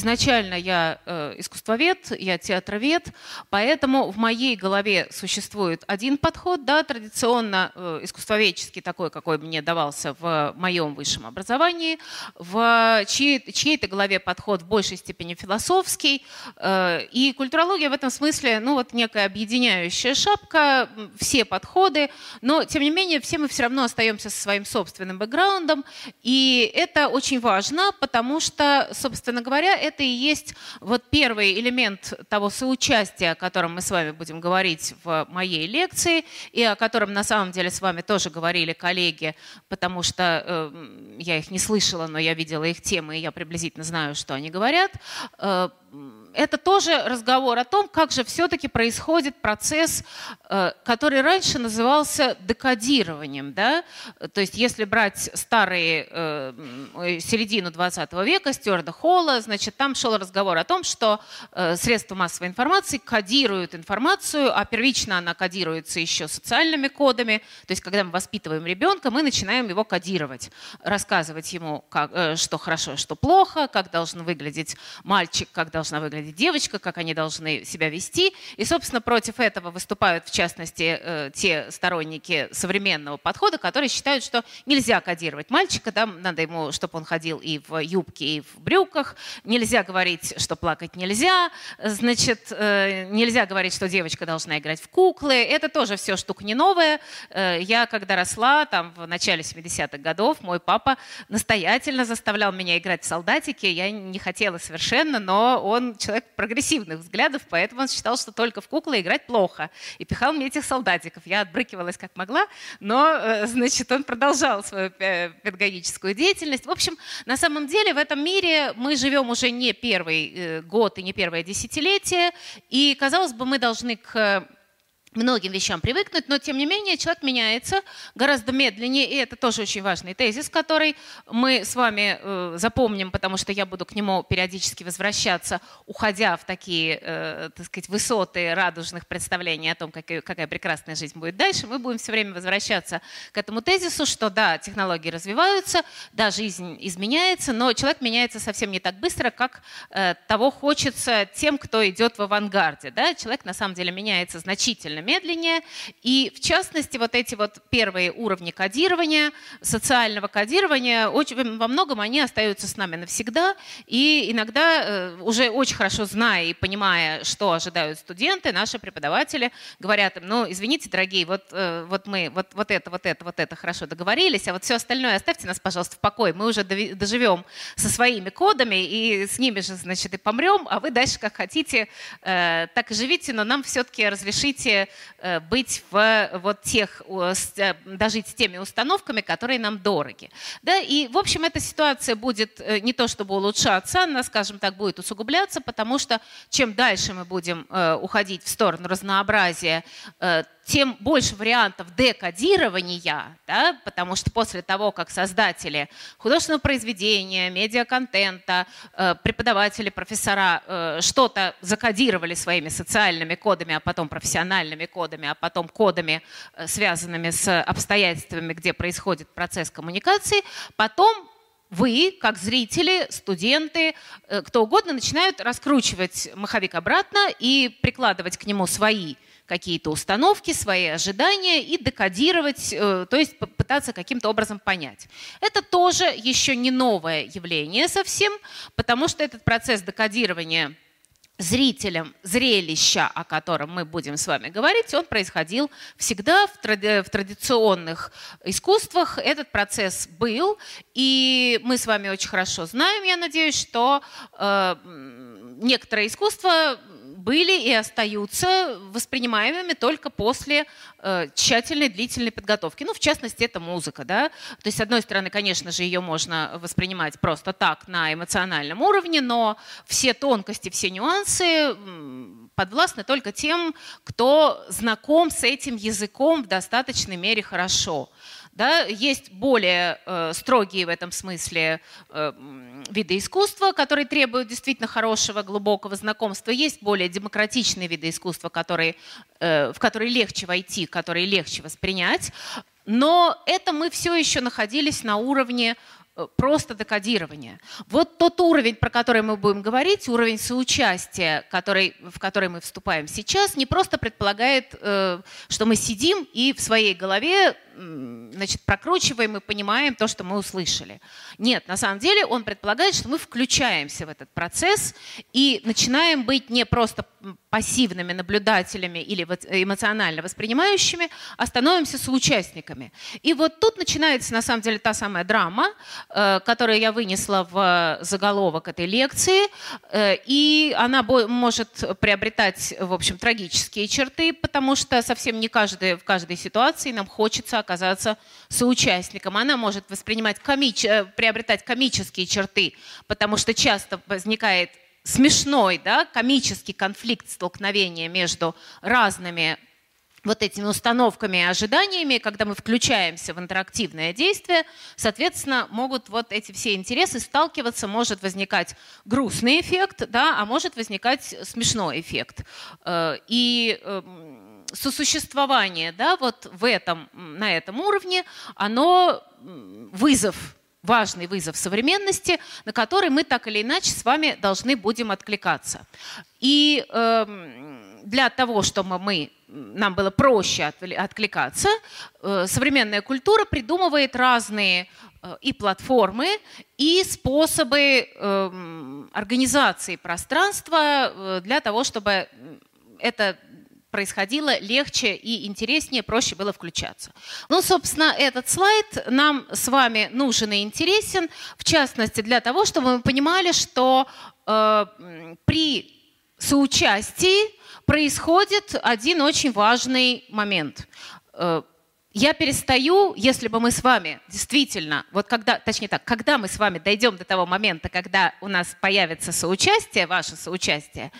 Изначально я э, искусствовед, я театровед, поэтому в моей голове существует один подход, да, традиционно э, искусствоведческий такой, какой мне давался в моем высшем образовании, в чьей, чьей-то голове подход в большей степени философский, э, и культурология в этом смысле, ну вот некая объединяющая шапка, все подходы, но тем не менее все мы все равно остаемся со своим собственным бэкграундом, и это очень важно, потому что, собственно говоря, это и есть вот первый элемент того соучастия, о котором мы с вами будем говорить в моей лекции, и о котором на самом деле с вами тоже говорили коллеги, потому что э, я их не слышала, но я видела их темы, и я приблизительно знаю, что они говорят. Э, это тоже разговор о том, как же все-таки происходит процесс, э, который раньше назывался декодированием. Да? То есть если брать старые, э, середину 20 века, Стюарда Холла, значит, там шел разговор о том, что э, средства массовой информации кодируют информацию, а первично она кодируется еще социальными кодами. То есть когда мы воспитываем ребенка, мы начинаем его кодировать, рассказывать ему, как, что хорошо, что плохо, как должен выглядеть мальчик, как должна выглядеть выглядеть девочка, как они должны себя вести. И, собственно, против этого выступают, в частности, э, те сторонники современного подхода, которые считают, что нельзя кодировать мальчика, да, надо ему, чтобы он ходил и в юбке, и в брюках, нельзя говорить, что плакать нельзя, значит, э, нельзя говорить, что девочка должна играть в куклы. Это тоже все штука не новая. Э, я, когда росла, там, в начале 70-х годов, мой папа настоятельно заставлял меня играть в солдатики. Я не хотела совершенно, но он человек прогрессивных взглядов, поэтому он считал, что только в куклы играть плохо. И пихал мне этих солдатиков. Я отбрыкивалась как могла, но, э, значит, он продолжал свою педагогическую деятельность. В общем, на самом деле в этом мире мы живем уже не первый э, год и не первое десятилетие, и, казалось бы, мы должны к многим вещам привыкнуть, но тем не менее человек меняется гораздо медленнее, и это тоже очень важный тезис, который мы с вами э, запомним, потому что я буду к нему периодически возвращаться, уходя в такие, э, так сказать, высоты радужных представлений о том, какая, какая прекрасная жизнь будет дальше. Мы будем все время возвращаться к этому тезису, что да, технологии развиваются, да, жизнь изменяется, но человек меняется совсем не так быстро, как э, того хочется тем, кто идет в авангарде. Да? Человек на самом деле меняется значительно значительно медленнее. И в частности, вот эти вот первые уровни кодирования, социального кодирования, очень, во многом они остаются с нами навсегда. И иногда, э, уже очень хорошо зная и понимая, что ожидают студенты, наши преподаватели говорят им, ну, извините, дорогие, вот, э, вот мы вот, вот это, вот это, вот это хорошо договорились, а вот все остальное оставьте нас, пожалуйста, в покое. Мы уже доживем со своими кодами и с ними же, значит, и помрем, а вы дальше как хотите, э, так и живите, но нам все-таки разрешите быть в вот тех, э, дожить с теми установками, которые нам дороги. Да? И, в общем, эта ситуация будет э, не то чтобы улучшаться, она, скажем так, будет усугубляться, потому что чем дальше мы будем уходить в сторону разнообразия, тем больше вариантов декодирования, да, потому что после того, как создатели художественного произведения, медиаконтента, э, преподаватели, профессора э, что-то закодировали своими социальными кодами, а потом профессиональными кодами, а потом кодами, э, связанными с обстоятельствами, где происходит процесс коммуникации, потом вы, как зрители, студенты, кто угодно, начинают раскручивать маховик обратно и прикладывать к нему свои какие-то установки, свои ожидания и декодировать, э, то есть пытаться каким-то образом понять. Это тоже еще не новое явление совсем, потому что этот процесс декодирования зрителям зрелища, о котором мы будем с вами говорить, он происходил всегда в, тради в традиционных искусствах. Этот процесс был, и мы с вами очень хорошо знаем, я надеюсь, что э, некоторое искусство были и остаются воспринимаемыми только после э, тщательной длительной подготовки. Ну, в частности, это музыка. Да? То есть, с одной стороны, конечно же, ее можно воспринимать просто так, на эмоциональном уровне, но все тонкости, все нюансы подвластны только тем, кто знаком с этим языком в достаточной мере хорошо. Да, есть более э, строгие в этом смысле э, виды искусства, которые требуют действительно хорошего, глубокого знакомства. Есть более демократичные виды искусства, которые, э, в которые легче войти, которые легче воспринять. Но это мы все еще находились на уровне просто декодирование. Вот тот уровень, про который мы будем говорить, уровень соучастия, который, в который мы вступаем сейчас, не просто предполагает, э, что мы сидим и в своей голове значит, прокручиваем и понимаем то, что мы услышали. Нет, на самом деле он предполагает, что мы включаемся в этот процесс и начинаем быть не просто пассивными наблюдателями или эмоционально воспринимающими, а становимся соучастниками. И вот тут начинается на самом деле та самая драма, э, которую я вынесла в заголовок этой лекции, э, и она может приобретать, в общем, трагические черты, потому что совсем не каждый, в каждой ситуации нам хочется оказаться соучастником. Она может воспринимать комич... Э, приобретать комические черты, потому что часто возникает смешной, да, комический конфликт столкновения между разными вот этими установками и ожиданиями, когда мы включаемся в интерактивное действие, соответственно, могут вот эти все интересы сталкиваться, может возникать грустный эффект, да, а может возникать смешной эффект. Э, и эм, сосуществование да, вот в этом, на этом уровне, оно вызов важный вызов современности, на который мы так или иначе с вами должны будем откликаться. И э, для того, чтобы мы, нам было проще откликаться, э, современная культура придумывает разные э, и платформы, и способы э, организации пространства э, для того, чтобы это происходило легче и интереснее, проще было включаться. Ну, собственно, этот слайд нам с вами нужен и интересен, в частности, для того, чтобы мы понимали, что э, при соучастии происходит один очень важный момент. Э, я перестаю, если бы мы с вами действительно, вот когда, точнее так, когда мы с вами дойдем до того момента, когда у нас появится соучастие, ваше соучастие,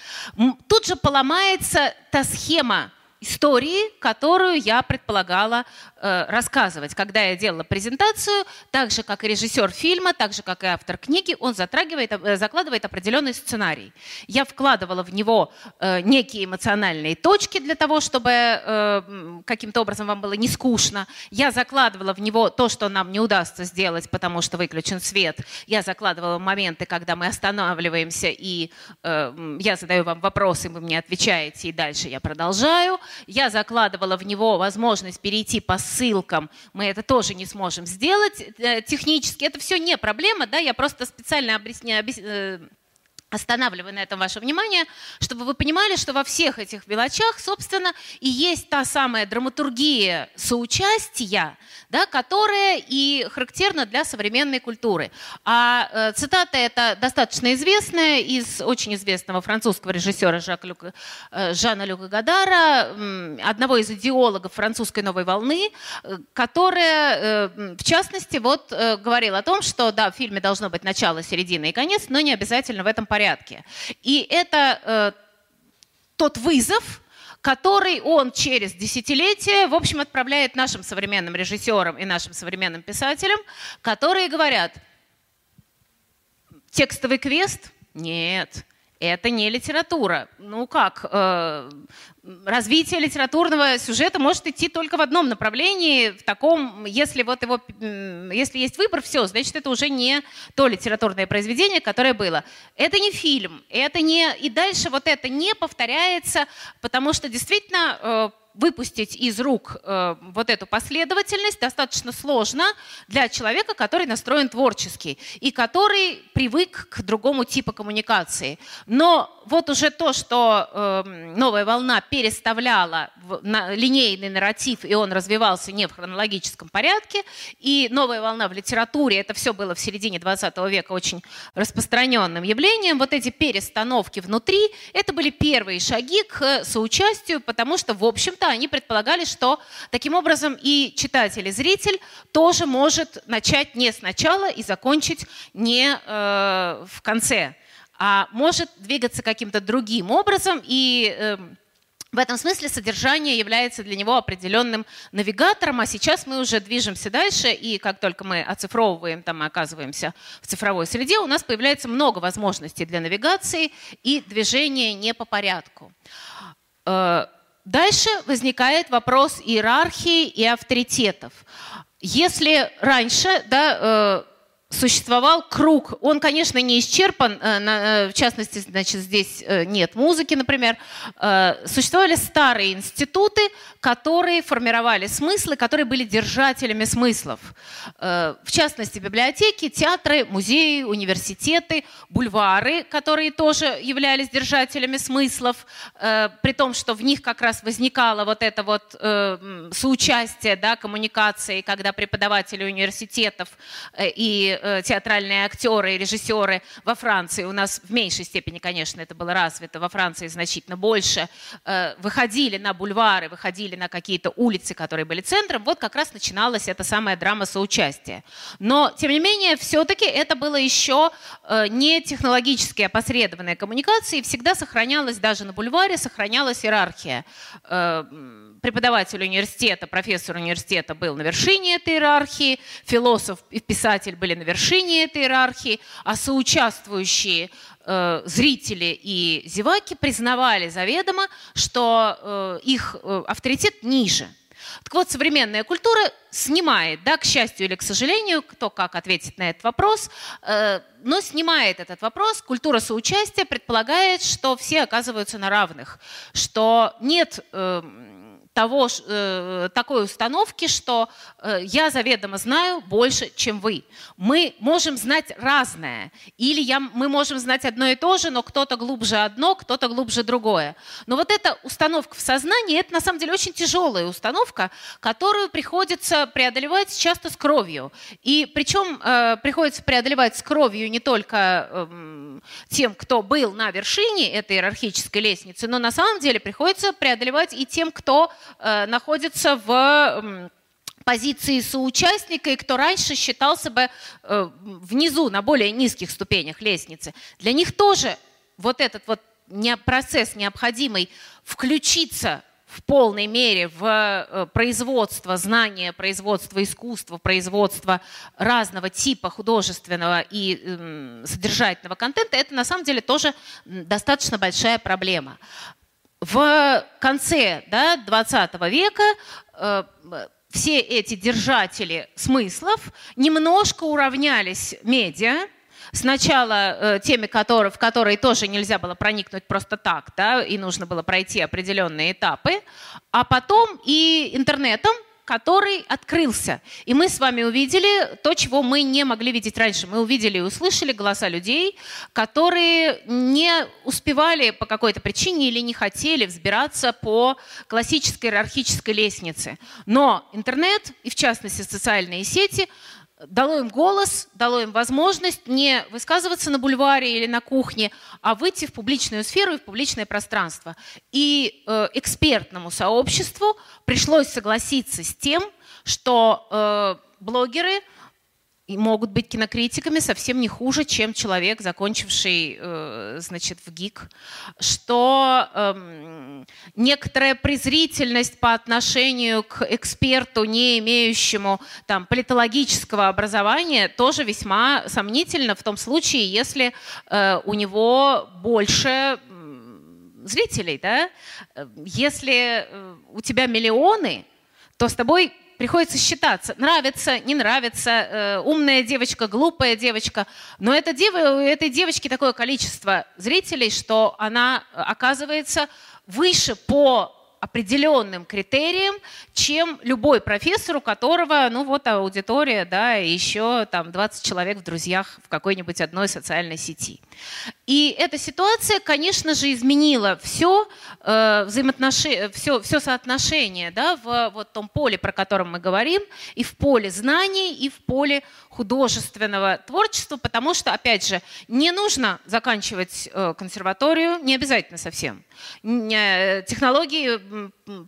тут же поломается та схема, истории, которую я предполагала э, рассказывать. Когда я делала презентацию, так же, как и режиссер фильма, так же, как и автор книги, он затрагивает, э, закладывает определенный сценарий. Я вкладывала в него э, некие эмоциональные точки для того, чтобы э, каким-то образом вам было не скучно. Я закладывала в него то, что нам не удастся сделать, потому что выключен свет. Я закладывала моменты, когда мы останавливаемся, и э, я задаю вам вопросы, вы мне отвечаете, и дальше я продолжаю я закладывала в него возможность перейти по ссылкам, мы это тоже не сможем сделать э, технически. Это все не проблема, да, я просто специально объясняю, э, останавливаю на этом ваше внимание, чтобы вы понимали, что во всех этих мелочах, собственно, и есть та самая драматургия соучастия, да, которая и характерна для современной культуры. А э, цитата эта достаточно известная из очень известного французского режиссера Жака Люка, э, Жана Люка Гадара, э, одного из идеологов французской новой волны, э, которая, э, в частности, вот э, говорил о том, что да, в фильме должно быть начало, середина и конец, но не обязательно в этом порядке порядке. И это э, тот вызов, который он через десятилетия, в общем, отправляет нашим современным режиссерам и нашим современным писателям, которые говорят, текстовый квест? Нет это не литература. Ну как, э, развитие литературного сюжета может идти только в одном направлении, в таком, если вот его, если есть выбор, все, значит это уже не то литературное произведение, которое было. Это не фильм, это не и дальше вот это не повторяется, потому что действительно э, выпустить из рук э, вот эту последовательность достаточно сложно для человека, который настроен творчески и который привык к другому типу коммуникации. Но вот уже то, что э, новая волна переставляла в, на, линейный нарратив, и он развивался не в хронологическом порядке, и новая волна в литературе, это все было в середине 20 века очень распространенным явлением, вот эти перестановки внутри, это были первые шаги к соучастию, потому что, в общем-то, они предполагали, что таким образом и читатель, и зритель тоже может начать не сначала и закончить не э, в конце, а может двигаться каким-то другим образом и э, в этом смысле содержание является для него определенным навигатором, а сейчас мы уже движемся дальше, и как только мы оцифровываем, там мы оказываемся в цифровой среде, у нас появляется много возможностей для навигации и движения не по порядку. Дальше возникает вопрос иерархии и авторитетов. Если раньше да, э, существовал круг. Он, конечно, не исчерпан, э, э, в частности, значит, здесь э, нет музыки, например. Существовали старые институты, которые формировали смыслы, которые были держателями смыслов. В частности, библиотеки, театры, музеи, университеты, бульвары, которые тоже являлись держателями смыслов, при том, что в них как раз возникало вот это вот соучастие, да, коммуникации, когда преподаватели университетов и Э, театральные актеры и режиссеры во Франции, у нас в меньшей степени, конечно, это было развито, во Франции значительно больше, э, выходили на бульвары, выходили на какие-то улицы, которые были центром, вот как раз начиналась эта самая драма соучастия. Но, тем не менее, все-таки это было еще э, не технологически опосредованная коммуникация, и всегда сохранялась даже на бульваре, сохранялась иерархия преподаватель университета, профессор университета был на вершине этой иерархии, философ и писатель были на вершине этой иерархии, а соучаствующие э, зрители и зеваки признавали заведомо, что э, их э, авторитет ниже. Так вот, современная культура снимает, да, к счастью или к сожалению, кто как ответит на этот вопрос, э, но снимает этот вопрос. Культура соучастия предполагает, что все оказываются на равных, что нет... Э, того, э, такой установки, что э, я заведомо знаю больше, чем вы. Мы можем знать разное. Или я, мы можем знать одно и то же, но кто-то глубже одно, кто-то глубже другое. Но вот эта установка в сознании, это на самом деле очень тяжелая установка, которую приходится преодолевать часто с кровью. И причем э, приходится преодолевать с кровью не только э, тем, кто был на вершине этой иерархической лестницы, но на самом деле приходится преодолевать и тем, кто находится в позиции соучастника и кто раньше считался бы э, внизу, на более низких ступенях лестницы. Для них тоже вот этот вот процесс необходимый включиться в полной мере в э, производство знания, производство искусства, производство разного типа художественного и содержательного контента, это на самом деле тоже достаточно большая проблема в конце да, 20 века э, все эти держатели смыслов немножко уравнялись медиа, Сначала э, теми, которые, в которые тоже нельзя было проникнуть просто так, да, и нужно было пройти определенные этапы, а потом и интернетом, который открылся. И мы с вами увидели то, чего мы не могли видеть раньше. Мы увидели и услышали голоса людей, которые не успевали по какой-то причине или не хотели взбираться по классической иерархической лестнице. Но интернет, и в частности социальные сети, дало им голос, дало им возможность не высказываться на бульваре или на кухне, а выйти в публичную сферу и в публичное пространство. И э, экспертному сообществу пришлось согласиться с тем, что э, блогеры и могут быть кинокритиками совсем не хуже, чем человек, закончивший, э, значит, в ГИК, что э, некоторая презрительность по отношению к эксперту, не имеющему там политологического образования, тоже весьма сомнительно в том случае, если э, у него больше зрителей, да? Если э, у тебя миллионы, то с тобой приходится считаться. Нравится, не нравится, э, умная девочка, глупая девочка. Но эта дева, у этой девочки такое количество зрителей, что она оказывается выше по определенным критериям, чем любой профессор, у которого, ну вот аудитория, да, еще там 20 человек в друзьях в какой-нибудь одной социальной сети. И эта ситуация, конечно же, изменила все, э, взаимоотношение, все, все соотношение да, в вот том поле, про котором мы говорим, и в поле знаний, и в поле художественного творчества, потому что, опять же, не нужно заканчивать э, консерваторию, не обязательно совсем. Э, технологии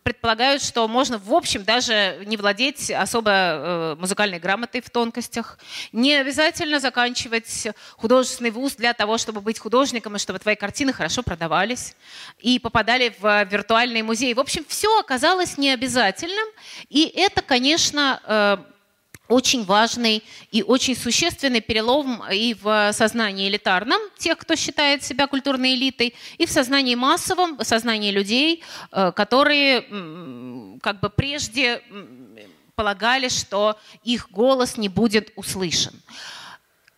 предполагают, что можно, в общем, даже не владеть особо э, музыкальной грамотой в тонкостях. Не обязательно заканчивать художественный вуз для того, чтобы быть художником, и чтобы твои картины хорошо продавались и попадали в виртуальный музей. В общем, все оказалось необязательным. И это, конечно, очень важный и очень существенный перелом и в сознании элитарном, тех, кто считает себя культурной элитой, и в сознании массовом, в сознании людей, э, которые как бы прежде полагали, что их голос не будет услышан.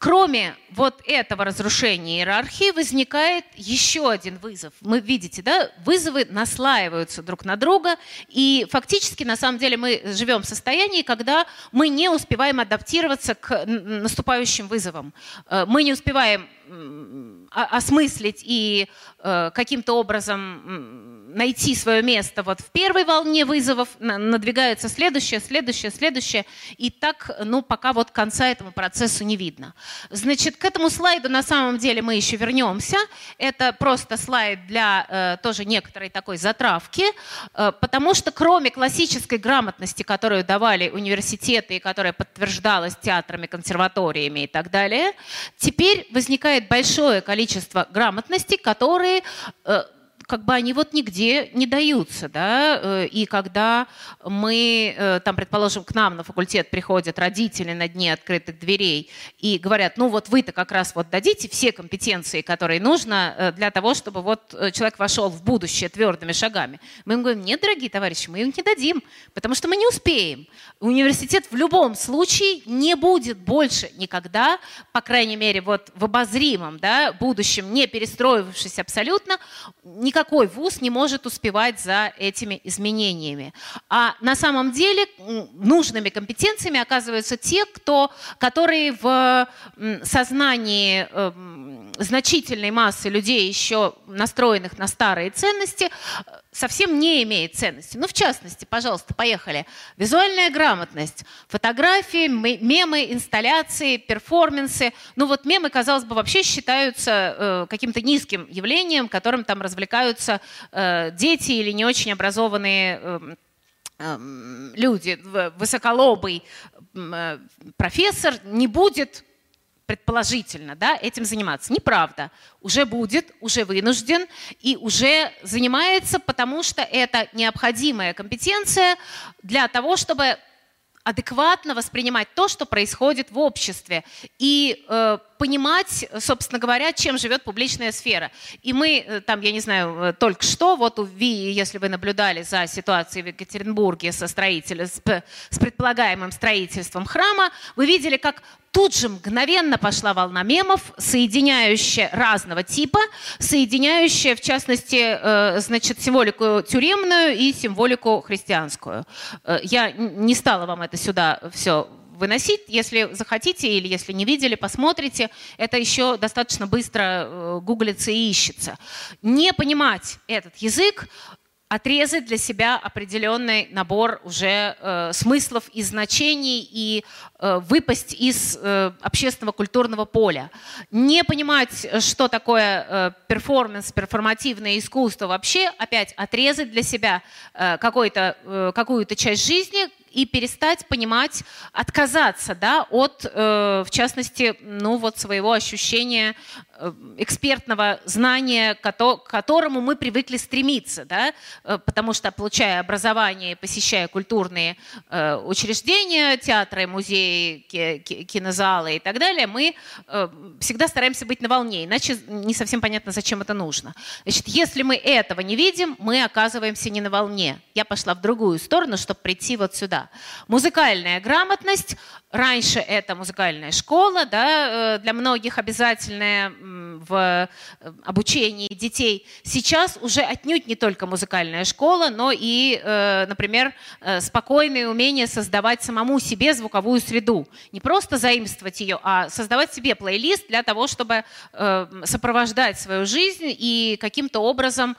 Кроме вот этого разрушения иерархии возникает еще один вызов. Мы видите, да, вызовы наслаиваются друг на друга, и фактически на самом деле мы живем в состоянии, когда мы не успеваем адаптироваться к наступающим вызовам. Э, мы не успеваем осмыслить и э, каким-то образом найти свое место вот в первой волне вызовов, надвигается следующее, следующее, следующее, и так, ну, пока вот конца этому процессу не видно. Значит, к этому слайду на самом деле мы еще вернемся. Это просто слайд для э, тоже некоторой такой затравки, э, потому что кроме классической грамотности, которую давали университеты и которая подтверждалась театрами, консерваториями и так далее, теперь возникает большое количество грамотности, которые э, как бы они вот нигде не даются, да, э, и когда мы, э, там, предположим, к нам на факультет приходят родители на дне открытых дверей и говорят, ну вот вы-то как раз вот дадите все компетенции, которые нужно э, для того, чтобы вот человек вошел в будущее твердыми шагами. Мы им говорим, нет, дорогие товарищи, мы им не дадим, потому что мы не успеем. Университет в любом случае не будет больше никогда, по крайней мере, вот в обозримом да, будущем, не перестроившись абсолютно, никакой вуз не может успевать за этими изменениями. А на самом деле нужными компетенциями оказываются те, кто, которые в сознании эм, значительной массы людей, еще настроенных на старые ценности, совсем не имеет ценности. Ну, в частности, пожалуйста, поехали. Визуальная грамотность, фотографии, мемы, инсталляции, перформансы. Ну, вот мемы, казалось бы, вообще считаются э, каким-то низким явлением, которым там развлекаются э, дети или не очень образованные э, э, люди. Высоколобый э, профессор не будет предположительно, да, этим заниматься. Неправда. Уже будет, уже вынужден и уже занимается, потому что это необходимая компетенция для того, чтобы адекватно воспринимать то, что происходит в обществе, и э, понимать, собственно говоря, чем живет публичная сфера. И мы э, там, я не знаю, э, только что, вот у Ви, если вы наблюдали за ситуацией в Екатеринбурге со строителем, с, предполагаемым строительством храма, вы видели, как Тут же мгновенно пошла волна мемов, соединяющая разного типа, соединяющая, в частности, э, значит, символику тюремную и символику христианскую. Я не стала вам это сюда все выносить. Если захотите или если не видели, посмотрите. Это еще достаточно быстро э, гуглится и ищется. Не понимать этот язык отрезать для себя определенный набор уже э, смыслов и значений и э, выпасть из э, общественного культурного поля. Не понимать, что такое э, перформанс, перформативное искусство вообще, опять отрезать для себя э, э, какую-то часть жизни, и перестать понимать, отказаться да, от, э, в частности, ну, вот своего ощущения экспертного знания, к которому мы привыкли стремиться, да? Э, потому что, получая образование, посещая культурные э, учреждения, театры, музеи, кинозалы и так далее, мы всегда стараемся быть на волне, иначе не совсем понятно, зачем это нужно. Значит, если мы этого не видим, мы оказываемся не на волне. Я пошла в другую сторону, чтобы прийти вот сюда. Музыкальная грамотность. Раньше это музыкальная школа, да, для многих обязательная в э, обучении детей. Сейчас уже отнюдь не только музыкальная школа, но и, э, например, э, спокойное умение создавать самому себе звуковую среду. Не просто заимствовать ее, а создавать себе плейлист для того, чтобы сопровождать свою жизнь и каким-то образом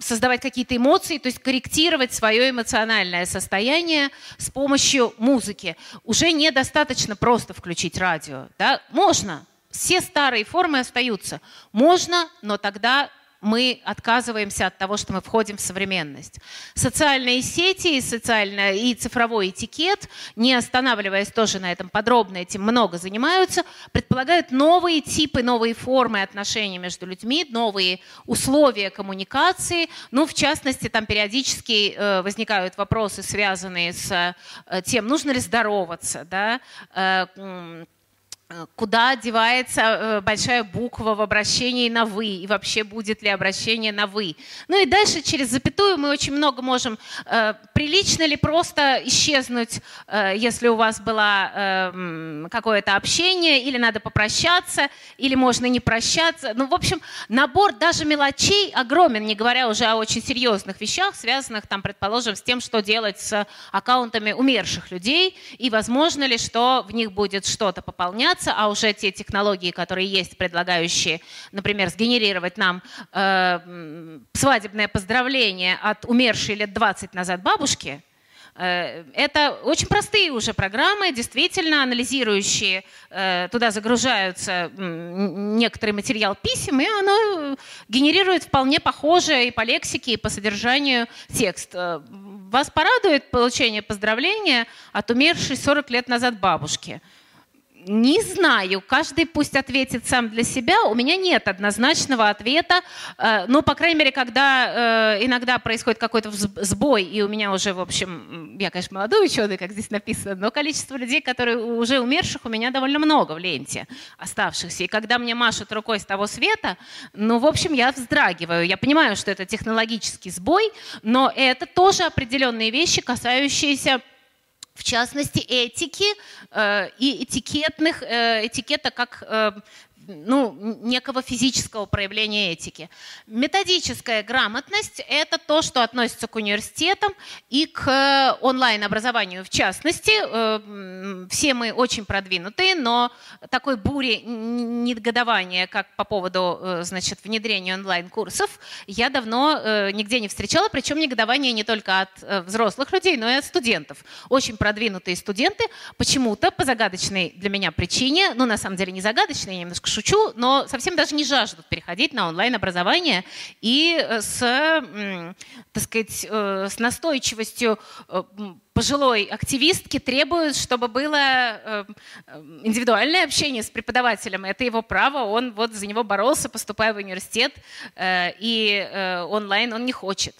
создавать какие-то эмоции, то есть корректировать свое эмоциональное состояние с помощью музыки. Уже недостаточно просто включить радио. Да? Можно, все старые формы остаются. Можно, но тогда мы отказываемся от того, что мы входим в современность. Социальные сети и, социально, и цифровой этикет, не останавливаясь тоже на этом подробно, этим много занимаются, предполагают новые типы, новые формы отношений между людьми, новые условия коммуникации. Ну, в частности, там периодически э, возникают вопросы, связанные с э, тем, нужно ли здороваться, да, э, куда девается э, большая буква в обращении на «вы» и вообще будет ли обращение на «вы». Ну и дальше через запятую мы очень много можем, э, прилично ли просто исчезнуть, э, если у вас было какое-то общение, или надо попрощаться, или можно не прощаться. Ну, в общем, набор даже мелочей огромен, не говоря уже о очень серьезных вещах, связанных, там, предположим, с тем, что делать с аккаунтами умерших людей, и возможно ли, что в них будет что-то пополняться, меняться, а уже те технологии, которые есть, предлагающие, например, сгенерировать нам э, свадебное поздравление от умершей лет 20 назад бабушки, э, это очень простые уже программы, действительно анализирующие, э, туда загружаются некоторый материал писем, и оно генерирует вполне похожее и по лексике, и по содержанию текст. Э, вас порадует получение поздравления от умершей 40 лет назад бабушки – не знаю, каждый пусть ответит сам для себя. У меня нет однозначного ответа. Э, но, по крайней мере, когда э, иногда происходит какой-то сбой, и у меня уже, в общем, я, конечно, молодой ученый, как здесь написано, но количество людей, которые уже умерших, у меня довольно много в ленте оставшихся. И когда мне машут рукой с того света, ну, в общем, я вздрагиваю. Я понимаю, что это технологический сбой, но это тоже определенные вещи, касающиеся в частности, этики э, и этикетных, э, этикета как э, ну, некого физического проявления этики. Методическая грамотность – это то, что относится к университетам и к онлайн-образованию в частности. Э, все мы очень продвинутые, но такой бури негодования, как по поводу э, значит, внедрения онлайн-курсов, я давно э, нигде не встречала, причем негодование не только от взрослых людей, но и от студентов. Очень продвинутые студенты почему-то по загадочной для меня причине, ну, на самом деле не загадочной, я немножко шучу, но совсем даже не жаждут переходить на онлайн-образование и э, с, так сказать, э, с настойчивостью э, пожилой активистки требуют, чтобы было индивидуальное общение с преподавателем. Это его право, он вот за него боролся, поступая в университет, и онлайн он не хочет.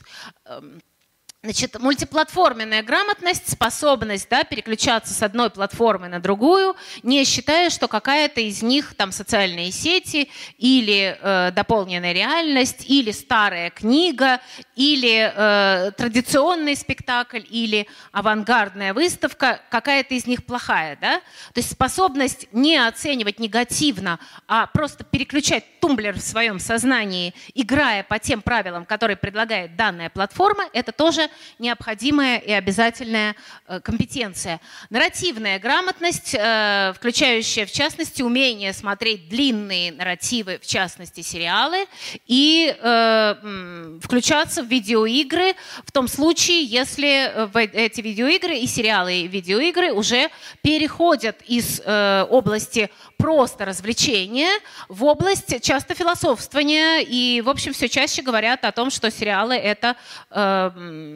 Значит, мультиплатформенная грамотность, способность да, переключаться с одной платформы на другую, не считая, что какая-то из них, там, социальные сети, или э, дополненная реальность, или старая книга, или э, традиционный спектакль, или авангардная выставка, какая-то из них плохая. Да? То есть способность не оценивать негативно, а просто переключать тумблер в своем сознании, играя по тем правилам, которые предлагает данная платформа, это тоже необходимая и обязательная э, компетенция. Нарративная грамотность, э, включающая в частности умение смотреть длинные нарративы, в частности сериалы, и э, включаться в видеоигры в том случае, если эти видеоигры и сериалы и видеоигры уже переходят из области просто развлечения в область часто философствования. И, в общем, все чаще говорят о том, что сериалы — это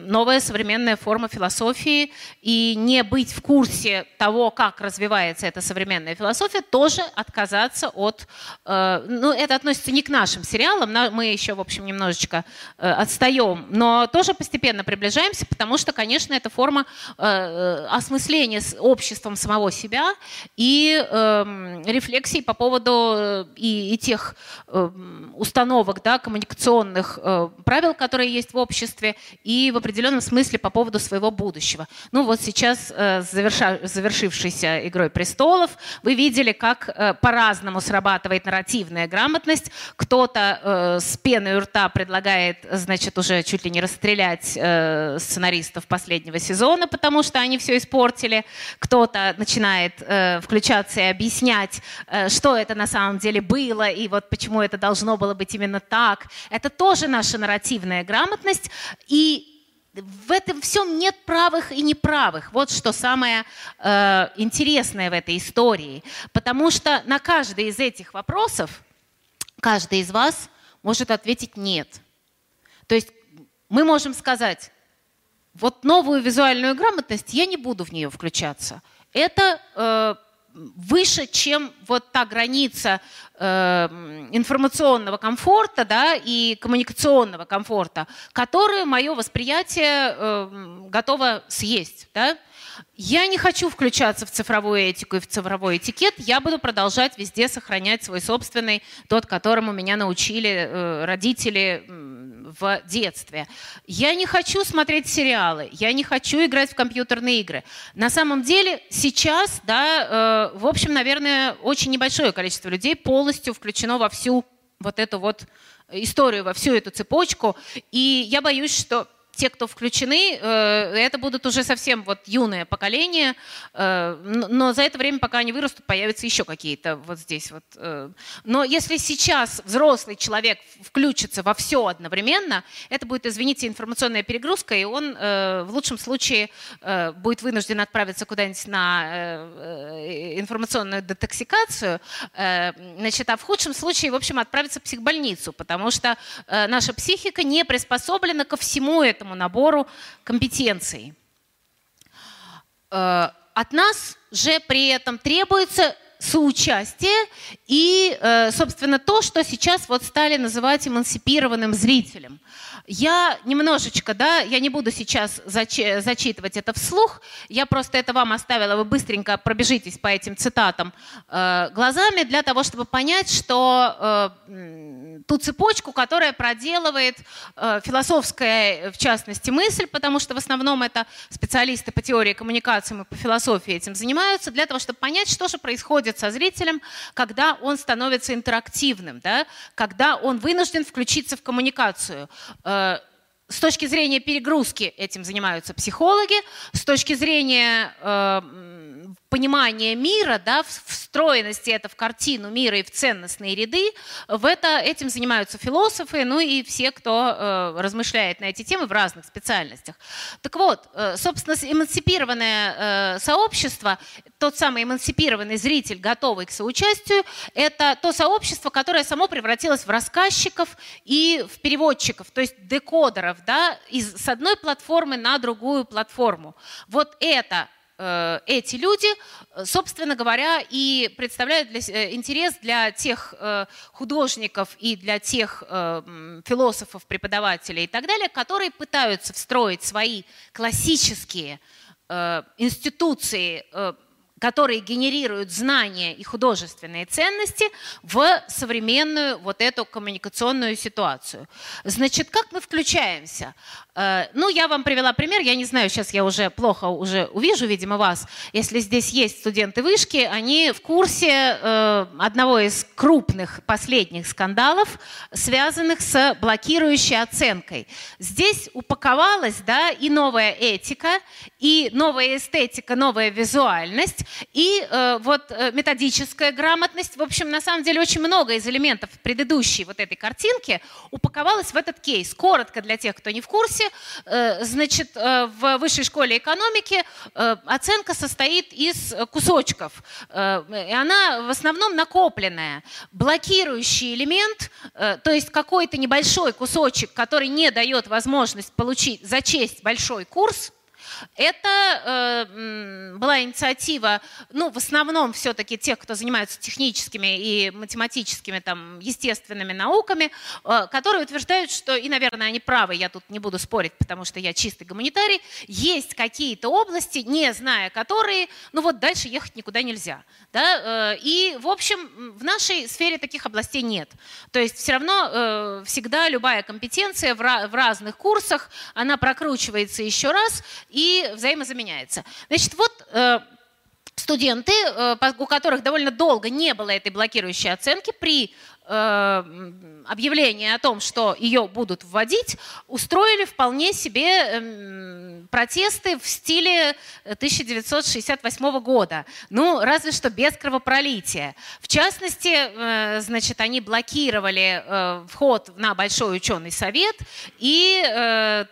новая современная форма философии. И не быть в курсе того, как развивается эта современная философия, тоже отказаться от... Э, ну, это относится не к нашим сериалам, мы еще, в общем, немножечко э, отстаем, но тоже постепенно приближаемся, потому что, конечно, это форма э, э осмысления с обществом самого себя и э, рефлексии по поводу э, и, и тех э, установок да, коммуникационных э, правил, которые есть в обществе, и в определенном смысле по поводу своего будущего. Ну вот сейчас, э, завершившейся «Игрой престолов», вы видели, как э, по-разному срабатывает нарративная грамотность. Кто-то э, с пеной у рта предлагает, значит, уже чуть ли не расстрелять сценаристов последнего сезона, потому что они все испортили. Кто-то начинает включаться и объяснять, что это на самом деле было и вот почему это должно было быть именно так. Это тоже наша нарративная грамотность. И в этом всем нет правых и неправых. Вот что самое э, интересное в этой истории. Потому что на каждый из этих вопросов каждый из вас может ответить нет. То есть мы можем сказать, вот новую визуальную грамотность я не буду в нее включаться. Это э, выше, чем вот та граница э, информационного комфорта да, и коммуникационного комфорта, которую мое восприятие э, готово съесть. Да? Я не хочу включаться в цифровую этику и в цифровой этикет. Я буду продолжать везде сохранять свой собственный, тот, которому меня научили э, родители в детстве. Я не хочу смотреть сериалы, я не хочу играть в компьютерные игры. На самом деле сейчас, да, э, в общем, наверное, очень небольшое количество людей полностью включено во всю вот эту вот историю, во всю эту цепочку. И я боюсь, что те, кто включены, э, это будут уже совсем вот юное поколение, э, но за это время, пока они вырастут, появятся еще какие-то вот здесь вот. Э. Но если сейчас взрослый человек включится во все одновременно, это будет, извините, информационная перегрузка, и он в лучшем случае будет вынужден отправиться куда-нибудь на информационную детоксикацию, значит, а в худшем случае, в общем, отправиться в психбольницу, потому что наша психика не приспособлена ко всему этому этому набору компетенций. Э, от нас же при этом требуется соучастие и, э, собственно, то, что сейчас вот стали называть эмансипированным зрителем. Я немножечко, да, я не буду сейчас зачи зачитывать это вслух, я просто это вам оставила, вы быстренько пробежитесь по этим цитатам э, глазами для того, чтобы понять, что э, ту цепочку, которая проделывает э, философская, в частности, мысль, потому что в основном это специалисты по теории коммуникации, мы по философии этим занимаются, для того, чтобы понять, что же происходит со зрителем, когда он становится интерактивным, да, когда он вынужден включиться в коммуникацию. Э, с точки зрения перегрузки этим занимаются психологи, с точки зрения понимания мира, да, встроенности это в картину мира и в ценностные ряды, в это, этим занимаются философы, ну и все, кто э, размышляет на эти темы в разных специальностях. Так вот, э, собственно, эмансипированное э, сообщество, тот самый эмансипированный зритель, готовый к соучастию, это то сообщество, которое само превратилось в рассказчиков и в переводчиков, то есть декодеров, да, из, с одной платформы на другую платформу. Вот это эти люди, э, собственно говоря, и представляют для, э, интерес для тех художников и для тех философов, преподавателей и так далее, которые пытаются встроить свои классические институции которые генерируют знания и художественные ценности в современную вот эту коммуникационную ситуацию. Значит, как мы включаемся? Э, ну, я вам привела пример, я не знаю, сейчас я уже плохо уже увижу, видимо, вас. Если здесь есть студенты вышки, они в курсе э, одного из крупных последних скандалов, связанных с блокирующей оценкой. Здесь упаковалась, да, и новая этика, и новая эстетика, новая визуальность, и э, вот э, методическая грамотность. В общем, на самом деле очень много из элементов предыдущей вот этой картинки упаковалось в этот кейс. Коротко для тех, кто не в курсе. Э, значит, э, в высшей школе экономики э, оценка состоит из кусочков. Э, и она в основном накопленная. Блокирующий элемент, э, то есть какой-то небольшой кусочек, который не дает возможность получить, зачесть большой курс, это э, была инициатива, ну, в основном все-таки тех, кто занимается техническими и математическими, там, естественными науками, э, которые утверждают, что, и, наверное, они правы, я тут не буду спорить, потому что я чистый гуманитарий, есть какие-то области, не зная которые, ну вот дальше ехать никуда нельзя. Да? Э, и, в общем, в нашей сфере таких областей нет. То есть все равно э, всегда любая компетенция в, в разных курсах, она прокручивается еще раз, и взаимозаменяется. Значит, вот э, студенты, э, у которых довольно долго не было этой блокирующей оценки, при объявление о том, что ее будут вводить, устроили вполне себе эм, протесты в стиле 1968 года. Ну, разве что без кровопролития. В частности, э, значит, они блокировали э, вход на Большой ученый совет и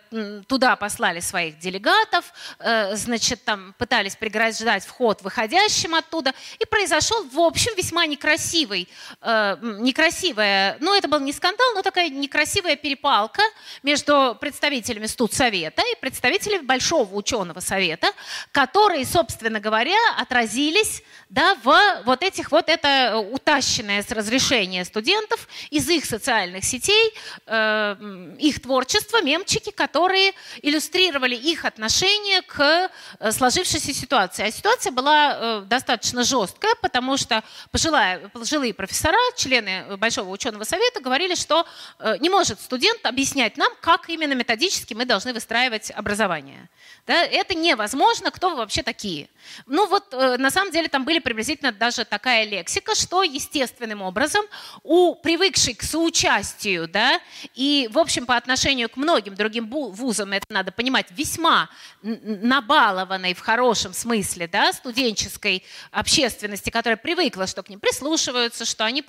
туда послали своих делегатов, значит, там пытались преграждать вход выходящим оттуда. И произошел, в общем, весьма некрасивый, некрасивый некрасивая, ну это был не скандал, но такая некрасивая перепалка между представителями студсовета и представителями Большого ученого совета, которые, собственно говоря, отразились да, в вот этих вот это утащенное с разрешения студентов из их социальных сетей, э, их творчество, мемчики, которые иллюстрировали их отношение к э, сложившейся ситуации. А ситуация была э, достаточно жесткая, потому что пожилая, пожилые профессора, члены Большого ученого совета говорили, что э, не может студент объяснять нам, как именно методически мы должны выстраивать образование. Да, это невозможно, кто вы вообще такие. Ну вот э, на самом деле там были приблизительно даже такая лексика, что естественным образом у привыкшей к соучастию, да, и в общем по отношению к многим другим вузам, это надо понимать, весьма набалованной в хорошем смысле, да, студенческой общественности, которая привыкла, что к ним прислушиваются, что они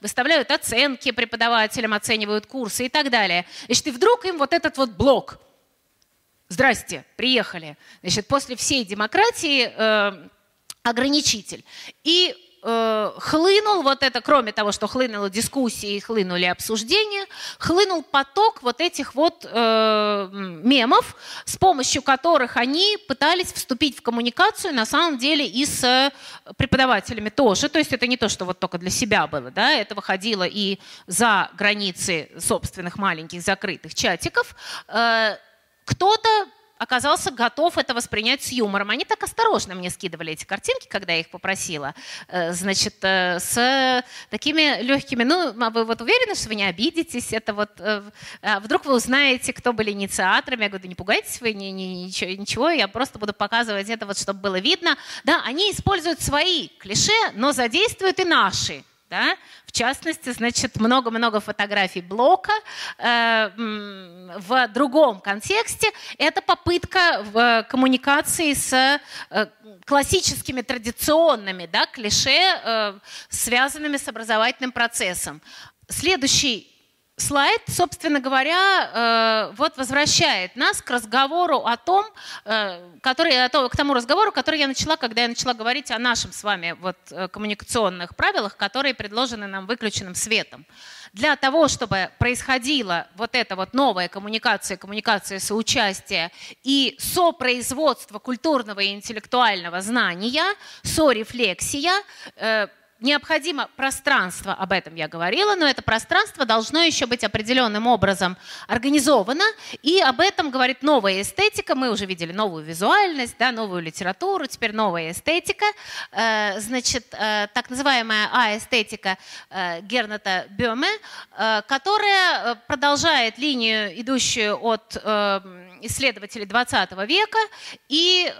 выставляют оценки преподавателям, оценивают курсы и так далее. Значит, и вдруг им вот этот вот блок – Здрасте, приехали. Значит, после всей демократии э, ограничитель. И э, хлынул вот это, кроме того, что хлынула дискуссия и хлынули обсуждения, хлынул поток вот этих вот э, мемов, с помощью которых они пытались вступить в коммуникацию, на самом деле, и с преподавателями тоже. То есть это не то, что вот только для себя было, да, это выходило и за границы собственных маленьких закрытых чатиков. Э, кто-то оказался готов это воспринять с юмором. Они так осторожно мне скидывали эти картинки, когда я их попросила. Э, значит, э, с такими легкими, ну, а вы вот уверены, что вы не обидитесь? Это вот, э, а вдруг вы узнаете, кто были инициаторами? Я говорю, да не пугайтесь вы, ни, ничего, ничего, я просто буду показывать это вот, чтобы было видно. Да, они используют свои клише, но задействуют и наши. Да? В частности, значит, много-много фотографий блока э, в другом контексте. Это попытка в коммуникации с э, классическими традиционными да, клише, э, связанными с образовательным процессом. Следующий слайд, собственно говоря, э, вот возвращает нас к разговору о том, э, который, к тому разговору, который я начала, когда я начала говорить о нашем с вами вот э, коммуникационных правилах, которые предложены нам выключенным светом. Для того, чтобы происходила вот эта вот новая коммуникация, коммуникация соучастия и сопроизводство культурного и интеллектуального знания, сорефлексия, необходимо пространство, об этом я говорила, но это пространство должно еще быть определенным образом организовано, и об этом говорит новая эстетика. Мы уже видели новую визуальность, да, новую литературу, теперь новая эстетика. Э, значит, э, так называемая А-эстетика э, Герната Бёме, которая продолжает линию, идущую от исследователей 20 века, и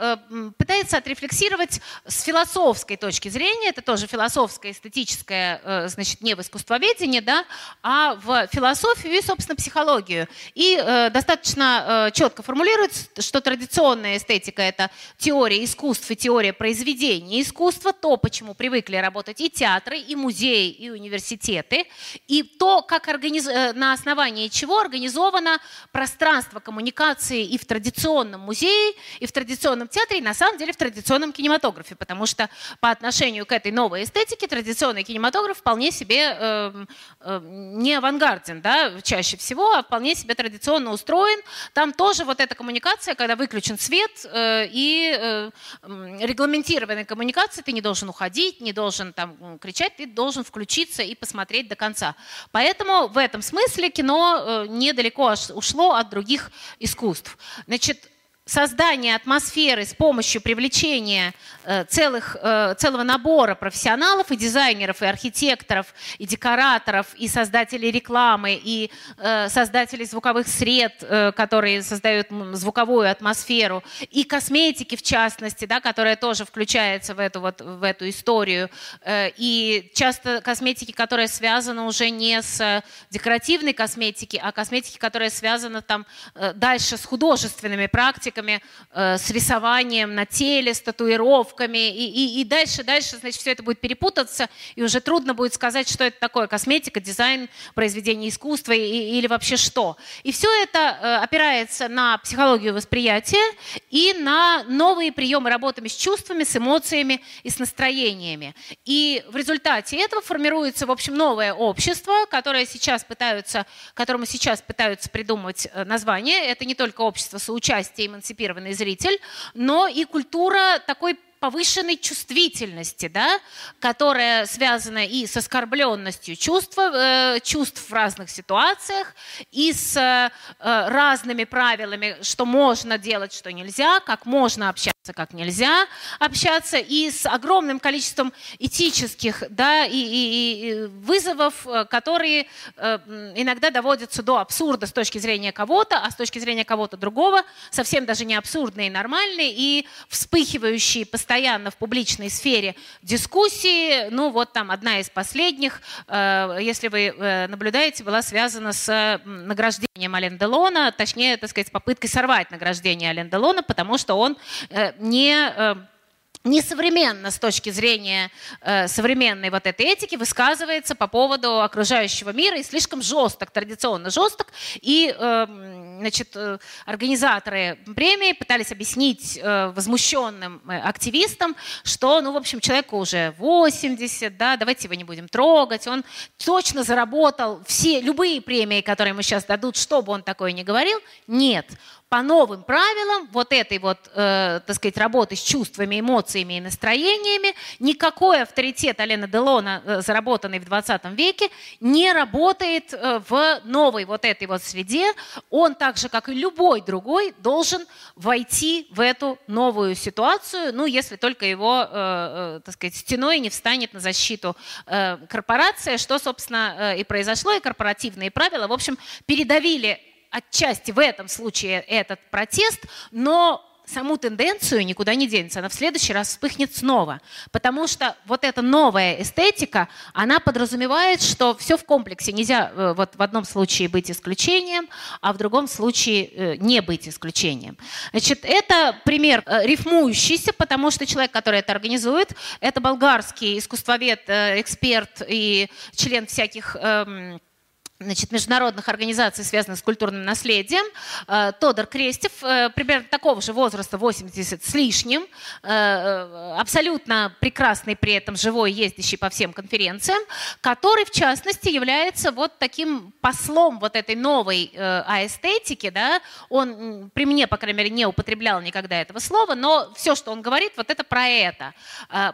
пытается отрефлексировать с философской точки зрения, это тоже философское, эстетическое, э, значит, не в искусствоведении, да, а в философию и, собственно, психологию. И э, достаточно э, четко формулируется, что традиционная эстетика – это теория искусств и теория произведения искусства, то, почему привыкли работать и театры, и музеи, и университеты, и то, как организ... Э, на основании чего организовано пространство коммуникации и в традиционном музее, и в традиционном театре, и на самом деле в традиционном кинематографе, потому что по отношению к этой новой эстетике традиционный кинематограф вполне себе э, э, не авангарден, да, чаще всего, а вполне себе традиционно устроен. Там тоже вот эта коммуникация, когда выключен свет э, и э, регламентированная коммуникация, ты не должен уходить, не должен там кричать, ты должен включиться и посмотреть до конца. Поэтому в этом смысле кино э, недалеко ушло от других искусств. Значит, создание атмосферы с помощью привлечения э, целых, э, целого набора профессионалов и дизайнеров, и архитекторов, и декораторов, и создателей рекламы, и э, создателей звуковых сред, которые создают звуковую атмосферу, и косметики в частности, да, которая тоже включается в эту, вот, в эту историю, и часто косметики, которая связана уже не с декоративной косметикой, а косметики, которая связана там дальше с художественными практиками, памятниками, э, с рисованием на теле, с татуировками, и, и, и дальше, дальше, значит, все это будет перепутаться, и уже трудно будет сказать, что это такое, косметика, дизайн, произведение искусства и, или вообще что. И все это э, опирается на психологию восприятия и на новые приемы работы с чувствами, с эмоциями и с настроениями. И в результате этого формируется, в общем, новое общество, которое сейчас пытаются, которому сейчас пытаются придумать э, название. Это не только общество соучастия, эмансипированный зритель, но и культура такой повышенной чувствительности, да, которая связана и с оскорбленностью чувства, э, чувств в разных ситуациях, и с э, разными правилами, что можно делать, что нельзя, как можно общаться, как нельзя общаться, и с огромным количеством этических да, и, и, и вызовов, э, которые э, иногда доводятся до абсурда с точки зрения кого-то, а с точки зрения кого-то другого совсем даже не абсурдные и нормальные, и вспыхивающие постоянно постоянно в публичной сфере дискуссии. Ну вот там одна из последних, э, если вы э, наблюдаете, была связана с награждением Ален Делона, точнее, так сказать, с попыткой сорвать награждение Ален Делона, потому что он э, не несовременно с точки зрения э, современной вот этой этики высказывается по поводу окружающего мира и слишком жесток, традиционно жесток. И э, значит, организаторы премии пытались объяснить э, возмущенным э, активистам, что, ну, в общем, человеку уже 80, да, давайте его не будем трогать, он точно заработал все, любые премии, которые ему сейчас дадут, что бы он такое ни говорил. Нет, по новым правилам вот этой вот, э, так сказать, работы с чувствами, эмоциями и настроениями, никакой авторитет Алена Делона, э, заработанный в 20 веке, не работает э, в новой вот этой вот среде. Он так же, как и любой другой, должен войти в эту новую ситуацию, ну, если только его, э, э, так сказать, стеной не встанет на защиту э, корпорация, что, собственно, э, и произошло, и корпоративные правила, в общем, передавили отчасти в этом случае этот протест, но саму тенденцию никуда не денется, она в следующий раз вспыхнет снова. Потому что вот эта новая эстетика, она подразумевает, что все в комплексе. Нельзя э, вот в одном случае быть исключением, а в другом случае э, не быть исключением. Значит, это пример э, рифмующийся, потому что человек, который это организует, это болгарский искусствовед, эксперт и член всяких эм, значит, международных организаций, связанных с культурным наследием. Э, Тодор Крестев, э, примерно такого же возраста, 80 с лишним, э, абсолютно прекрасный при этом, живой, ездящий по всем конференциям, который, в частности, является вот таким послом вот этой новой аэстетики. Да? Он при мне, по крайней мере, не употреблял никогда этого слова, но все, что он говорит, вот это про это.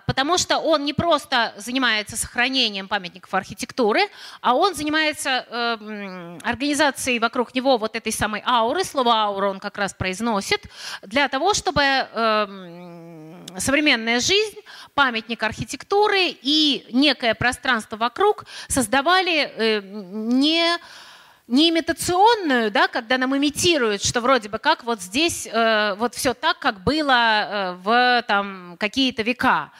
Потому что он не просто занимается сохранением памятников архитектуры, а он занимается э, организации вокруг него вот этой самой ауры, слово аура он как раз произносит, для того, чтобы э, современная жизнь, памятник архитектуры и некое пространство вокруг создавали э, не не имитационную, да, когда нам имитируют, что вроде бы как вот здесь э, вот все так, как было э, в там какие-то века,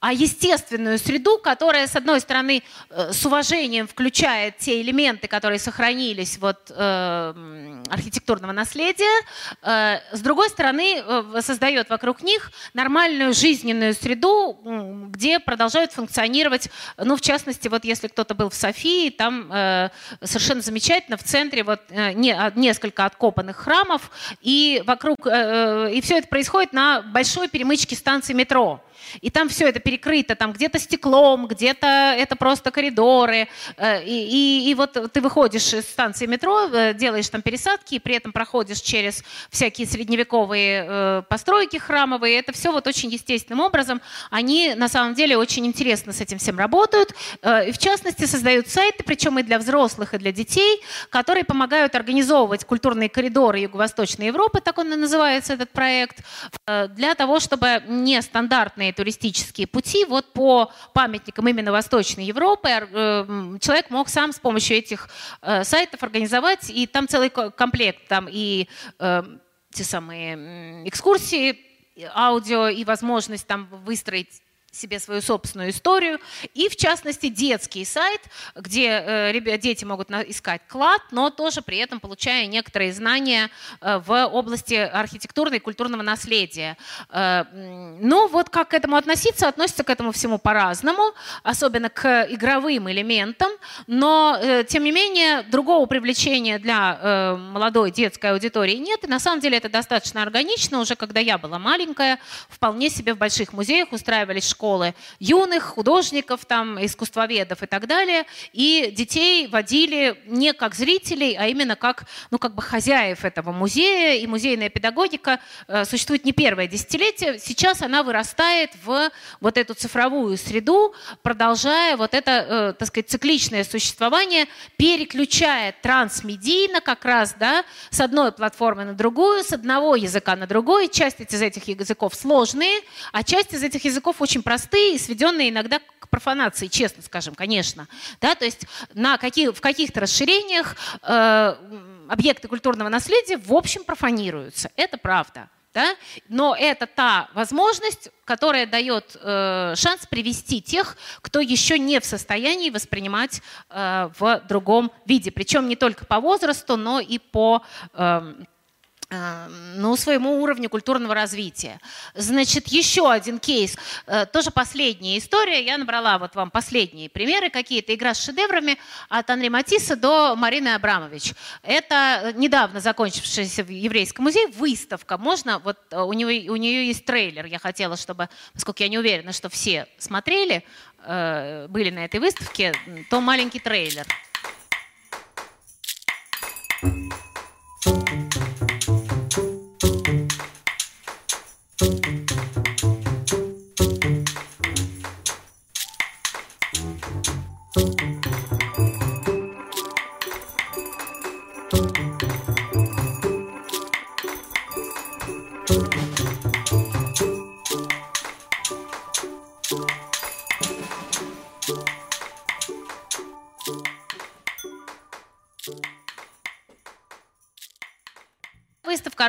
а естественную среду, которая, с одной стороны, э, с уважением включает те элементы, которые сохранились вот, э, архитектурного наследия, э, с другой стороны, э, создает вокруг них нормальную жизненную среду, где продолжают функционировать, ну, в частности, вот если кто-то был в Софии, там э, совершенно замечательно в центре вот э, не, а, несколько откопанных храмов, и вокруг, э, и все это происходит на большой перемычке станции метро. И там все это перекрыто, там где-то стеклом, где-то это просто коридоры. Э, и, и, и вот ты выходишь из станции метро, э, делаешь там пересадки, и при этом проходишь через всякие средневековые э, постройки храмовые. Это все вот очень естественным образом. Они на самом деле очень интересно с этим всем работают. И в частности создают сайты, причем и для взрослых, и для детей, которые помогают организовывать культурные коридоры Юго-Восточной Европы, так он и называется этот проект, для того, чтобы нестандартные туристические пути вот по памятникам именно Восточной Европы. Э, человек мог сам с помощью этих э, сайтов организовать, и там целый комплект, там и э, те самые экскурсии, аудио и возможность там выстроить себе свою собственную историю. И, в частности, детский сайт, где э, дети могут искать клад, но тоже при этом получая некоторые знания э, в области архитектурного и культурного наследия. Э, ну, вот как к этому относиться? Относится к этому всему по-разному, особенно к игровым элементам, но, тем не менее, другого привлечения для молодой детской аудитории нет, и на самом деле это достаточно органично. Уже когда я была маленькая, вполне себе в больших музеях устраивались школы юных художников, там, искусствоведов и так далее. И детей водили не как зрителей, а именно как, ну, как бы хозяев этого музея. И музейная педагогика э, существует не первое десятилетие. Сейчас она вырастает в вот эту цифровую среду, продолжая вот это, э, так сказать, цикличное существование, переключая трансмедийно как раз, да, с одной платформы на другую, с одного языка на другой. Часть из этих языков сложные, а часть из этих языков очень простые и сведенные иногда к профанации, честно скажем, конечно. Да, то есть на какие, в каких-то расширениях э, объекты культурного наследия в общем профанируются. Это правда. Да? Но это та возможность, которая дает э, шанс привести тех, кто еще не в состоянии воспринимать э, в другом виде. Причем не только по возрасту, но и по... Э, ну, своему уровню культурного развития. Значит, еще один кейс, э, тоже последняя история. Я набрала вот вам последние примеры какие-то. Игра с шедеврами от Анри Матисса до Марины Абрамович. Это недавно закончившаяся в Еврейском музее выставка. Можно, вот э, у, него, у нее есть трейлер. Я хотела, чтобы, поскольку я не уверена, что все смотрели, были на этой выставке, то маленький трейлер.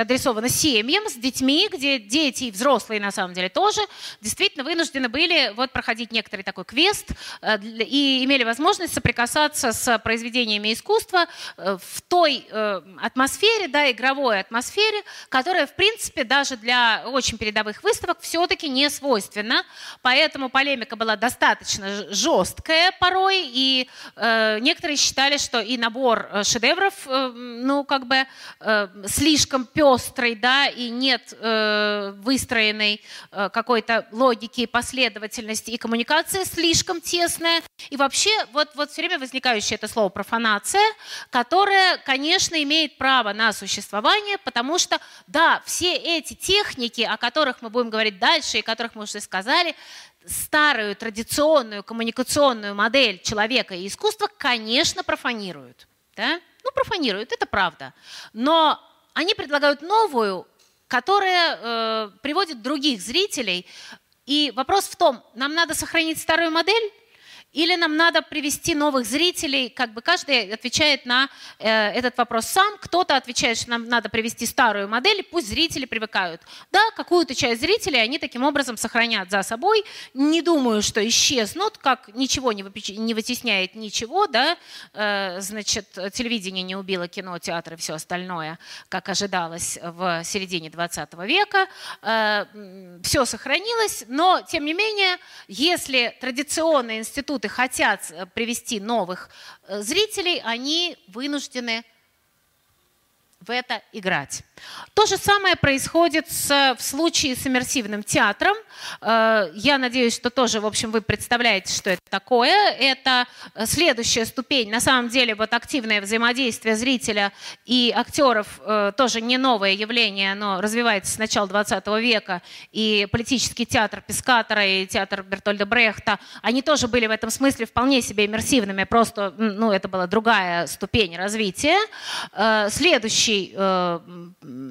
Адресована семьям с детьми, где дети и взрослые на самом деле тоже действительно вынуждены были вот проходить некоторый такой квест э, и имели возможность соприкасаться с произведениями искусства э, в той э, атмосфере, да, игровой атмосфере, которая, в принципе, даже для очень передовых выставок все-таки не свойственна. Поэтому полемика была достаточно жесткая порой, и некоторые считали, что и набор шедевров, ну, как бы слишком пестрый, да, и нет э, выстроенной э, какой-то логики, последовательности, и коммуникация слишком тесная. И вообще вот, вот все время возникающее это слово профанация, которое, конечно, имеет право на существование, потому что, да, все эти техники, о которых мы будем говорить дальше, и которых мы уже сказали, старую традиционную коммуникационную модель человека и искусства, конечно, профанируют. Да? Ну, профанируют, это правда. Но они предлагают новую, которая э, приводит других зрителей. И вопрос в том, нам надо сохранить старую модель или нам надо привести новых зрителей? Как бы каждый отвечает на э, этот вопрос сам. Кто-то отвечает, что нам надо привести старую модель, пусть зрители привыкают. Да, какую-то часть зрителей они таким образом сохранят за собой. Не думаю, что исчезнут, как ничего не, не вытесняет ничего. Да? Э, значит, телевидение не убило кино, театр и все остальное, как ожидалось в середине 20 века. Э, все сохранилось, но, тем не менее, если традиционные институты хотят э, привести новых э, зрителей, они вынуждены в это играть. То же самое происходит с, в случае с иммерсивным театром. Э, я надеюсь, что тоже, в общем, вы представляете, что это такое. Это следующая ступень. На самом деле, вот активное взаимодействие зрителя и актеров э, тоже не новое явление, оно развивается с начала 20 века. И политический театр Пискатора и театр Бертольда Брехта, они тоже были в этом смысле вполне себе иммерсивными, просто ну, это была другая ступень развития. Э, следующий следующий, э,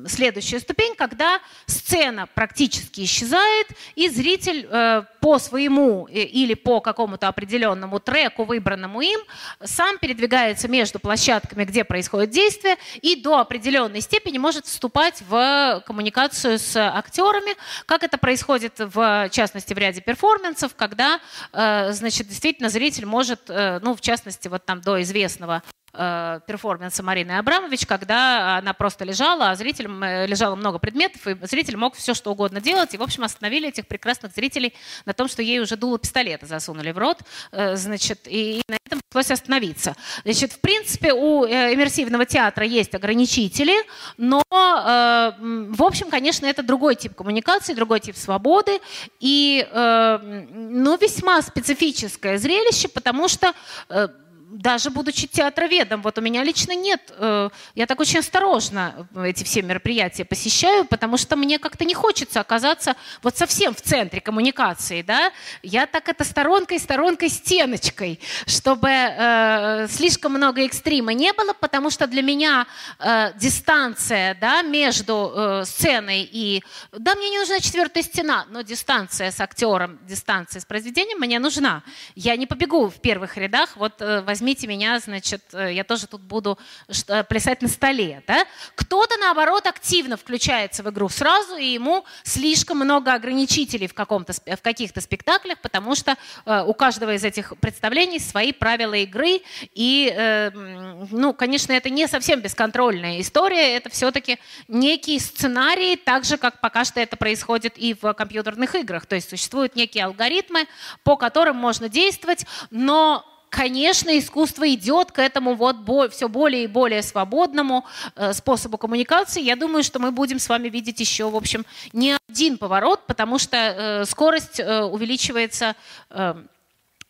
следующая ступень, когда сцена практически исчезает, и зритель э, по своему э, или по какому-то определенному треку, выбранному им, сам передвигается между площадками, где происходит действие, и до определенной степени может вступать в коммуникацию с актерами, как это происходит в частности в ряде перформансов, когда, э, значит, действительно зритель может, э, ну, в частности, вот там до известного э, перформанса Марины Абрамович, когда она просто лежала, а зрителям э, лежало много предметов, и зритель мог все что угодно делать. И, в общем, остановили этих прекрасных зрителей на том, что ей уже дуло пистолета засунули в рот. Э, значит, и, и на этом пришлось остановиться. Значит, в принципе, у э, иммерсивного театра есть ограничители, но, э, в общем, конечно, это другой тип коммуникации, другой тип свободы, и, э, ну, весьма специфическое зрелище, потому что э, даже будучи театроведом, вот у меня лично нет, э, я так очень осторожно эти все мероприятия посещаю, потому что мне как-то не хочется оказаться вот совсем в центре коммуникации, да, я так это сторонкой, сторонкой, стеночкой, чтобы э, слишком много экстрима не было, потому что для меня э, дистанция, да, между сценой и, да, мне не нужна четвертая стена, но дистанция с актером, дистанция с произведением мне нужна. Я не побегу в первых рядах, вот э, возьмите меня, значит, э, я тоже тут буду э, плясать на столе. Да? Кто-то, наоборот, активно включается в игру сразу, и ему слишком много ограничителей в, каком-то, в каких-то спектаклях, потому что э, у каждого из этих представлений свои правила игры, и, ну, конечно, это не совсем бесконтрольная история, это все-таки некий сценарий, так же, как пока что это происходит и в компьютерных играх. То есть существуют некие алгоритмы, по которым можно действовать, но конечно, искусство идет к этому вот все более и более свободному э, способу коммуникации. Я думаю, что мы будем с вами видеть еще, в общем, не один поворот, потому что э, скорость э, увеличивается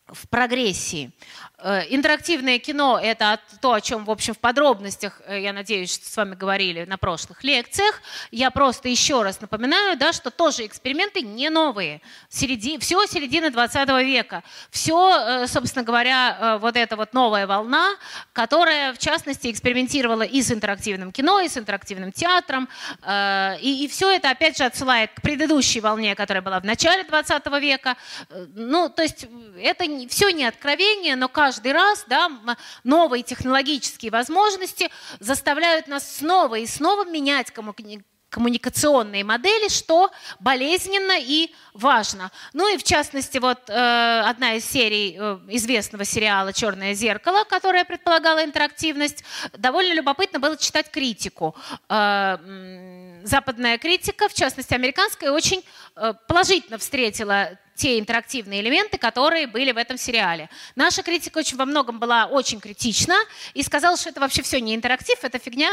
в прогрессии. Э, интерактивное кино – это то, о чем, в общем, в подробностях, э, я надеюсь, с вами говорили на прошлых лекциях. Я просто еще раз напоминаю, да, что тоже эксперименты не новые. Середи... Все середина 20 века. Все, э, собственно говоря, вот эта вот новая волна, которая, в частности, экспериментировала и с интерактивным кино, и с интерактивным театром. И, и все это, опять же, отсылает к предыдущей волне, которая была в начале 20 века. Ну, то есть это все не откровение, но каждый раз да, новые технологические возможности заставляют нас снова и снова менять коммуникационные модели, что болезненно и важно. Ну и в частности, вот э, одна из серий э, известного сериала «Черное зеркало», которая предполагала интерактивность, довольно любопытно было читать критику. Э, западная критика, в частности американская, очень э, положительно встретила те интерактивные элементы, которые были в этом сериале. Наша критика очень во многом была очень критична и сказала, что это вообще все не интерактив, это фигня,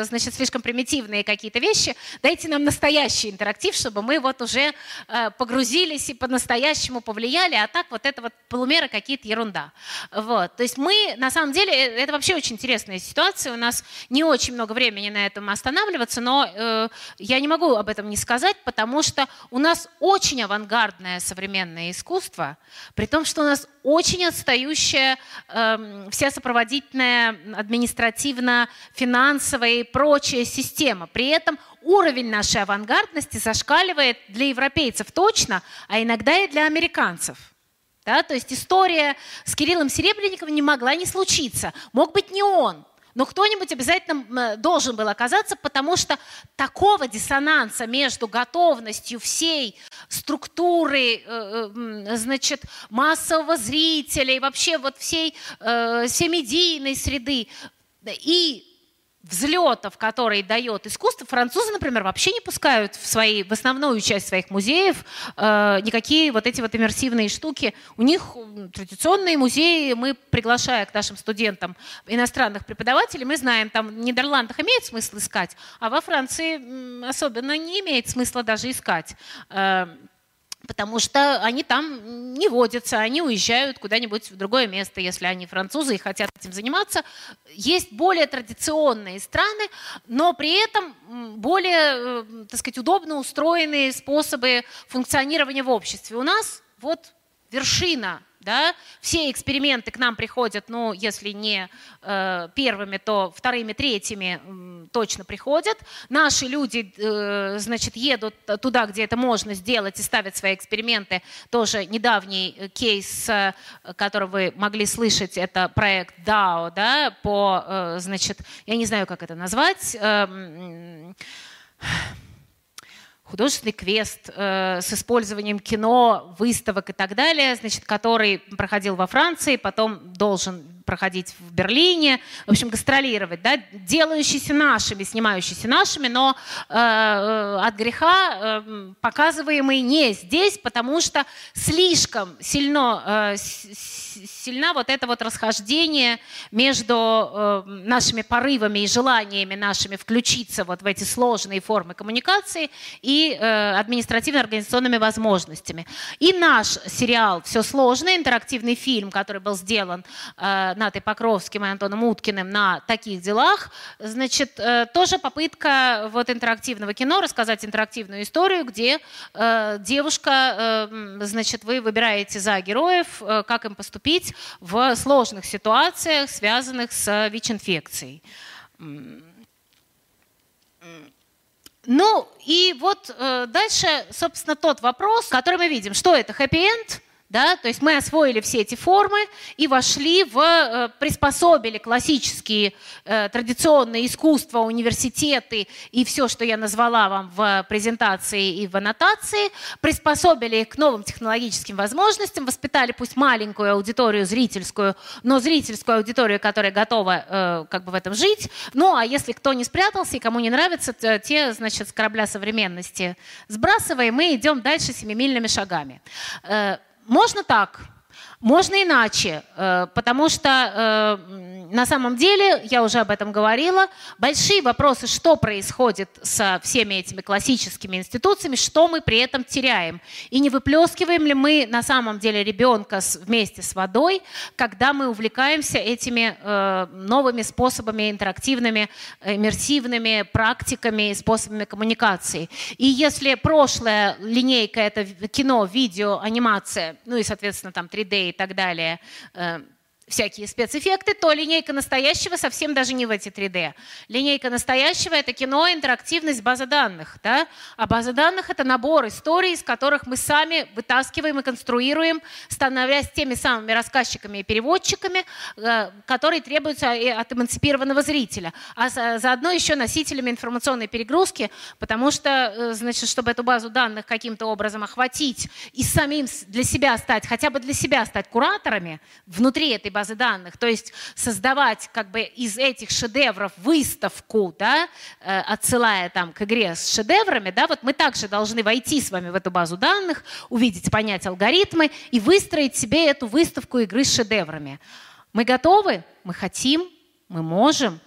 э, значит, слишком примитивные какие-то вещи. Дайте нам настоящий интерактив, чтобы мы вот уже э, погрузились и по-настоящему повлияли, а так вот это вот полумеры какие-то ерунда. Вот. То есть мы, на самом деле, э, это вообще очень интересная ситуация, у нас не очень много времени на этом останавливаться, но э, я не могу об этом не сказать, потому что у нас очень авангардная современная современное искусство, при том, что у нас очень отстающая э, вся сопроводительная административно-финансовая и прочая система. При этом уровень нашей авангардности зашкаливает для европейцев точно, а иногда и для американцев. Да, то есть история с Кириллом Серебренниковым не могла не случиться. Мог быть не он, но кто-нибудь обязательно должен был оказаться, потому что такого диссонанса между готовностью всей структуры, э, э, значит, массового зрителя и вообще вот всей, э, всей медийной среды и взлетов, которые дает искусство, французы, например, вообще не пускают в, свои, в основную часть своих музеев э, никакие вот эти вот иммерсивные штуки. У них традиционные музеи, мы, приглашая к нашим студентам иностранных преподавателей, мы знаем, там в Нидерландах имеет смысл искать, а во Франции особенно не имеет смысла даже искать. Э, потому что они там не водятся, они уезжают куда-нибудь в другое место, если они французы и хотят этим заниматься. Есть более традиционные страны, но при этом более, э, так сказать, удобно устроенные способы функционирования в обществе. У нас вот вершина Да? Все эксперименты к нам приходят, ну, если не э, первыми, то вторыми, третьими э, точно приходят. Наши люди, э, значит, едут туда, где это можно сделать, и ставят свои эксперименты. Тоже недавний э, кейс, э, который вы могли слышать, это проект DAO, да, по, э, значит, я не знаю, как это назвать, э, художественный квест э, с использованием кино, выставок и так далее, значит, который проходил во Франции, потом должен проходить в Берлине, в общем, гастролировать, да, делающиеся нашими, снимающиеся нашими, но э, э от греха э, показываемые не здесь, потому что слишком сильно, э, сильна вот это вот расхождение между э, нашими порывами и желаниями нашими включиться вот в эти сложные формы коммуникации и э, административно-организационными возможностями. И наш сериал «Все сложно», интерактивный фильм, который был сделан э, Натой Покровским и Антоном Уткиным на таких делах. Значит, э, тоже попытка вот интерактивного кино рассказать интерактивную историю, где э, девушка, э, значит, вы выбираете за героев, как им поступить в сложных ситуациях, связанных с ВИЧ-инфекцией. Ну и вот дальше, собственно, тот вопрос, который мы видим. Что это, хэппи-энд? Да? То есть мы освоили все эти формы и вошли в, э, приспособили классические э, традиционные искусства, университеты и все, что я назвала вам в презентации и в аннотации, приспособили их к новым технологическим возможностям, воспитали пусть маленькую аудиторию зрительскую, но зрительскую аудиторию, которая готова э, как бы в этом жить. Ну а если кто не спрятался и кому не нравится, те, значит, с корабля современности сбрасываем и идем дальше семимильными шагами. Можно так, можно иначе, э, потому что э, на самом деле, я уже об этом говорила, большие вопросы, что происходит со всеми этими классическими институциями, что мы при этом теряем. И не выплескиваем ли мы на самом деле ребенка вместе с водой, когда мы увлекаемся этими э, новыми способами интерактивными, иммерсивными практиками и способами коммуникации. И если прошлая линейка — это кино, видео, анимация, ну и, соответственно, там 3D и так далее, э, всякие спецэффекты, то линейка настоящего совсем даже не в эти 3D. Линейка настоящего — это кино, интерактивность, база данных. Да? А база данных — это набор историй, из которых мы сами вытаскиваем и конструируем, становясь теми самыми рассказчиками и переводчиками, э, которые требуются от эмансипированного зрителя. А заодно еще носителями информационной перегрузки, потому что, э, значит, чтобы эту базу данных каким-то образом охватить и самим для себя стать, хотя бы для себя стать кураторами внутри этой базы данных, то есть создавать как бы из этих шедевров выставку, да, э, отсылая там к игре с шедеврами, да, вот мы также должны войти с вами в эту базу данных, увидеть, понять алгоритмы и выстроить себе эту выставку игры с шедеврами. Мы готовы? Мы хотим? Мы можем?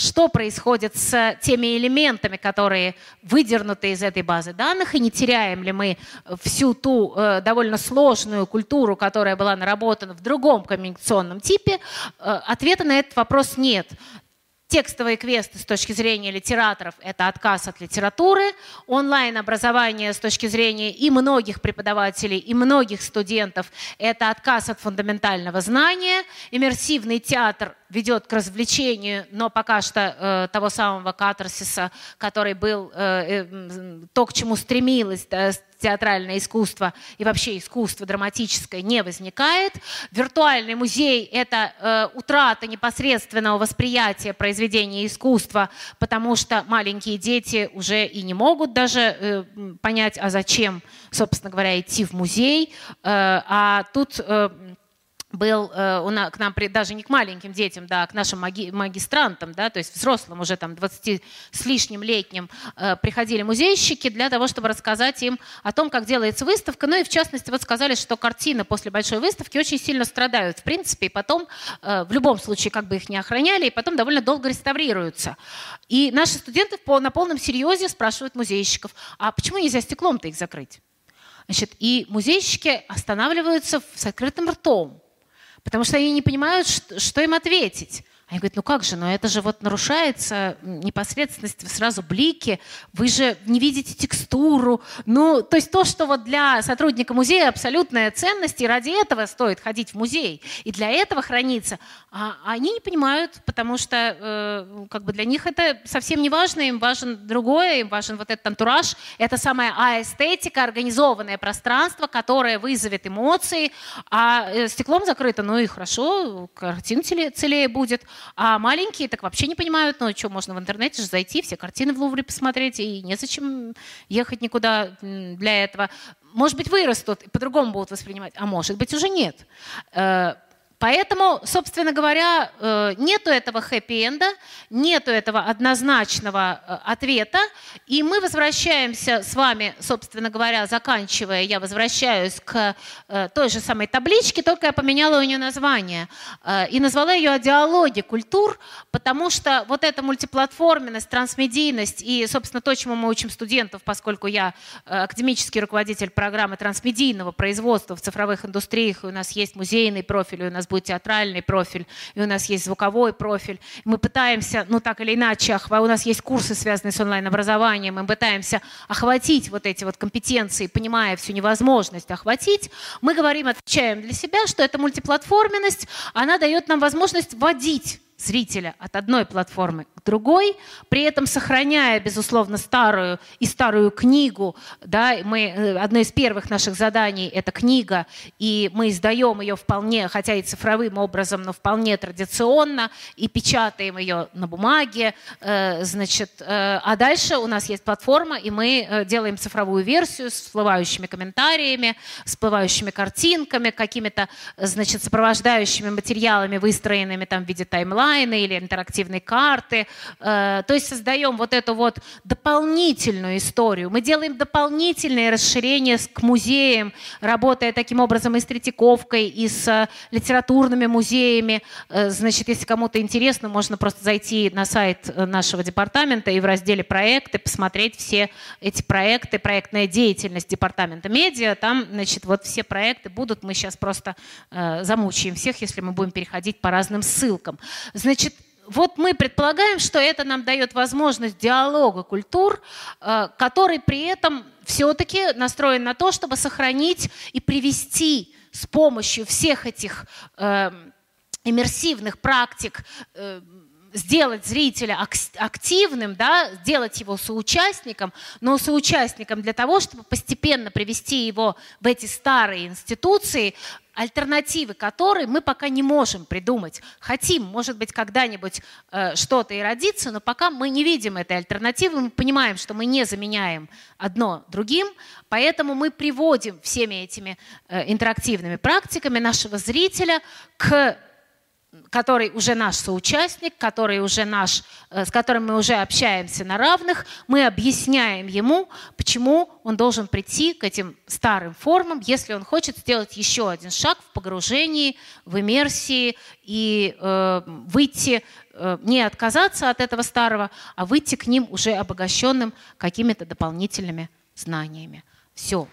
Что происходит с теми элементами, которые выдернуты из этой базы данных, и не теряем ли мы всю ту э, довольно сложную культуру, которая была наработана в другом коммуникационном типе, э, ответа на этот вопрос нет. Текстовые квесты с точки зрения литераторов – это отказ от литературы. Онлайн-образование с точки зрения и многих преподавателей, и многих студентов – это отказ от фундаментального знания. Иммерсивный театр ведет к развлечению, но пока что э, того самого катарсиса, который был э, э, то, к чему стремилось да, театральное искусство и вообще искусство драматическое, не возникает. Виртуальный музей – это э, утрата непосредственного восприятия произведения искусства, потому что маленькие дети уже и не могут даже э, понять, а зачем, собственно говоря, идти в музей. Э, а тут… Э, был э, к нам, даже не к маленьким детям, да, а к нашим маги, магистрантам, да, то есть взрослым уже там 20 с лишним летним э, приходили музейщики для того, чтобы рассказать им о том, как делается выставка. Ну и в частности вот сказали, что картины после большой выставки очень сильно страдают, в принципе, и потом э, в любом случае как бы их не охраняли, и потом довольно долго реставрируются. И наши студенты по, на полном серьезе спрашивают музейщиков, а почему нельзя стеклом-то их закрыть? Значит, и музейщики останавливаются с открытым ртом. Потому что они не понимают, что, им ответить. Они говорят, ну как же, но это же вот нарушается непосредственность, сразу блики, вы же не видите текстуру. Ну, то есть то, что вот для сотрудника музея абсолютная ценность, и ради этого стоит ходить в музей, и для этого хранится, а они не понимают, потому что э, как бы для них это совсем не важно, им важен другое, им важен вот этот антураж, это самая аэстетика, организованное пространство, которое вызовет эмоции, а э, стеклом закрыто, ну и хорошо, картина целее будет. А маленькие так вообще не понимают, ну что, можно в интернете же зайти, все картины в Лувре посмотреть, и незачем ехать никуда для этого. Может быть, вырастут и по-другому будут воспринимать, а может быть, уже нет. Поэтому, собственно говоря, э, нету этого хэппи-энда, нету этого однозначного э, ответа, и мы возвращаемся с вами, собственно говоря, заканчивая, я возвращаюсь к э, той же самой табличке, только я поменяла у нее название и назвала ее о диалоге культур, потому что вот эта мультиплатформенность, трансмедийность и, собственно, то, чему мы учим студентов, поскольку я академический руководитель программы трансмедийного производства в цифровых индустриях, и у нас есть музейный профиль, и у нас будет театральный профиль, и у нас есть звуковой профиль. Мы пытаемся, ну так или иначе, у нас есть курсы, связанные с онлайн-образованием, мы пытаемся охватить вот эти вот компетенции, понимая всю невозможность охватить. Мы говорим, отвечаем для себя, что эта мультиплатформенность, она дает нам возможность вводить зрителя от одной платформы к другой, при этом сохраняя, безусловно, старую и старую книгу. Да, мы, э, одно из первых наших заданий – это книга, и мы издаем ее вполне, хотя и цифровым образом, но вполне традиционно, и печатаем ее на бумаге. Э, значит, э, а дальше у нас есть платформа, и мы делаем цифровую версию с всплывающими комментариями, всплывающими картинками, какими-то значит, сопровождающими материалами, выстроенными там в виде таймлайна, онлайны или интерактивные карты. Э, то есть создаем вот эту вот дополнительную историю. Мы делаем дополнительные расширения к музеям, работая таким образом и с Третьяковкой, и с э, литературными музеями. Э, значит, если кому-то интересно, можно просто зайти на сайт нашего департамента и в разделе «Проекты» посмотреть все эти проекты, проектная деятельность департамента медиа. Там, значит, вот все проекты будут. Мы сейчас просто замучаем всех, если мы будем переходить по разным ссылкам. Значит, вот мы предполагаем, что это нам дает возможность диалога культур, э, который при этом все-таки настроен на то, чтобы сохранить и привести с помощью всех этих э, иммерсивных практик э, сделать зрителя активным, да, сделать его соучастником, но соучастником для того, чтобы постепенно привести его в эти старые институции, альтернативы которой мы пока не можем придумать. Хотим, может быть, когда-нибудь э, что-то и родиться, но пока мы не видим этой альтернативы, мы понимаем, что мы не заменяем одно другим, поэтому мы приводим всеми этими э, интерактивными практиками нашего зрителя к который уже наш соучастник, который уже наш, э, с которым мы уже общаемся на равных, мы объясняем ему, почему он должен прийти к этим старым формам, если он хочет сделать еще один шаг в погружении, в иммерсии и э, выйти, э, не отказаться от этого старого, а выйти к ним уже обогащенным какими-то дополнительными знаниями. Все.